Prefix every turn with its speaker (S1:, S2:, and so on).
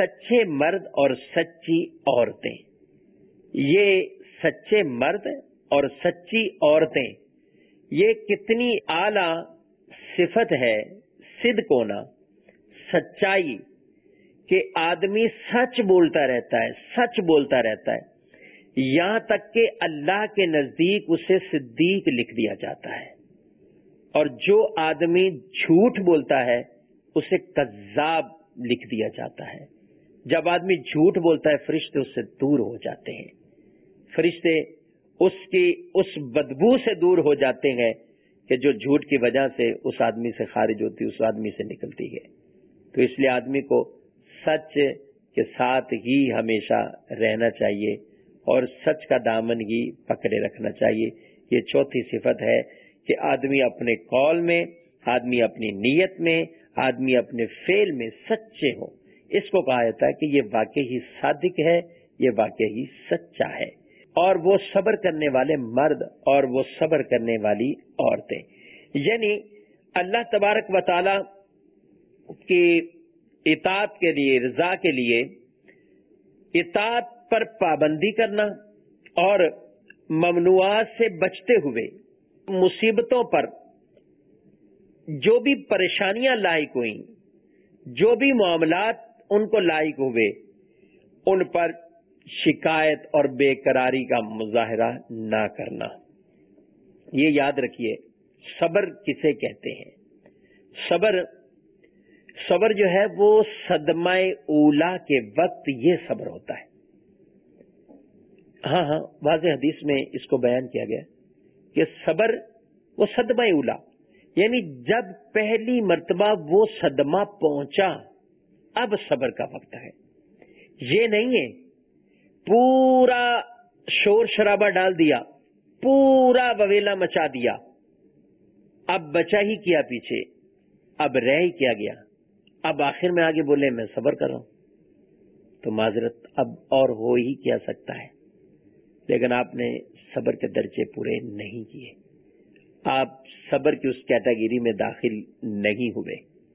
S1: سچے مرد اور سچی عورتیں۔ یہ سچے مرد اور سچی عورتیں، یہ کتنی اعلی صفت ہے سد کونا سچائی، کہ آدمی سچ بولتا رہتا ہے، سچ بولتا رہتا ہے۔ یہاں تک کہ اللہ کے نزدیک اسے صدیق لکھ دیا جاتا ہے۔ اور جو آدمی جھوٹ بولتا ہے، اسے کذاب لکھ دیا جاتا ہے۔ جب آدمی جھوٹ بولتا ہے، فرشتے اس سے دور ہو جاتے ہیں۔ فرشتے اس کی، اس بدبو سے دور ہو جاتے ہیں کہ جو جھوٹ کی وجہ سے اس آدمی سے خارج ہوتی، اس آدمی سے نکلتی ہے۔ تو اس لیے آدمی کو سچ کے ساتھ ہی ہمیشہ رہنا چاہیے اور سچ کا دامن ہی پکڑے رکھنا چاہیے۔ یہ چوتھی صفت ہے کہ آدمی اپنے کال میں، آدمی اپنی نیت میں، آدمی اپنے فیل میں سچے ہو اس کو کہا جاتا ہے کہ یہ واقعی صادق ہے، یہ واقعی سچا ہے۔ اور وہ صبر کرنے والے مرد اور وہ صبر کرنے والی عورتیں۔ یعنی اللہ تبارک و تعالی کی اطاعت کے لیے، رضا کے لیے اطاعت پر پابندی کرنا اور ممنوعات سے بچتے ہوئے مصیبتوں پر جو بھی پریشانیاں لائق ہوئیں، جو بھی معاملات ان کو لائق ہوئے، ان پر شکایت اور بے قراری کا مظاہرہ نہ کرنا۔ یہ یاد رکھیے، صبر کسے کہتے ہیں؟ صبر صبر جو ہے وہ صدمہ اولا کے وقت یہ صبر ہوتا ہے۔ ہاں ہاں واضح حدیث میں اس کو بیان کیا گیا کہ صبر وہ صدمہ اولا یعنی جب پہلی مرتبہ وہ صدمہ پہنچا اب صبر کا وقت ہے۔ یہ نہیں ہے، پورا شور شرابہ ڈال دیا، پورا وویلا مچا دیا۔ اب بچا ہی کیا پیچھے، اب رہ ہی کیا گیا۔ اب آخر میں آگے بولے، میں صبر کر رہا ہوں۔ تو معذرت اب اور ہو ہی کیا سکتا ہے۔ لیکن آپ نے صبر کے درجے پورے نہیں کیے۔ آپ صبر کی اس کیٹاگری میں داخل نہیں ہوئے۔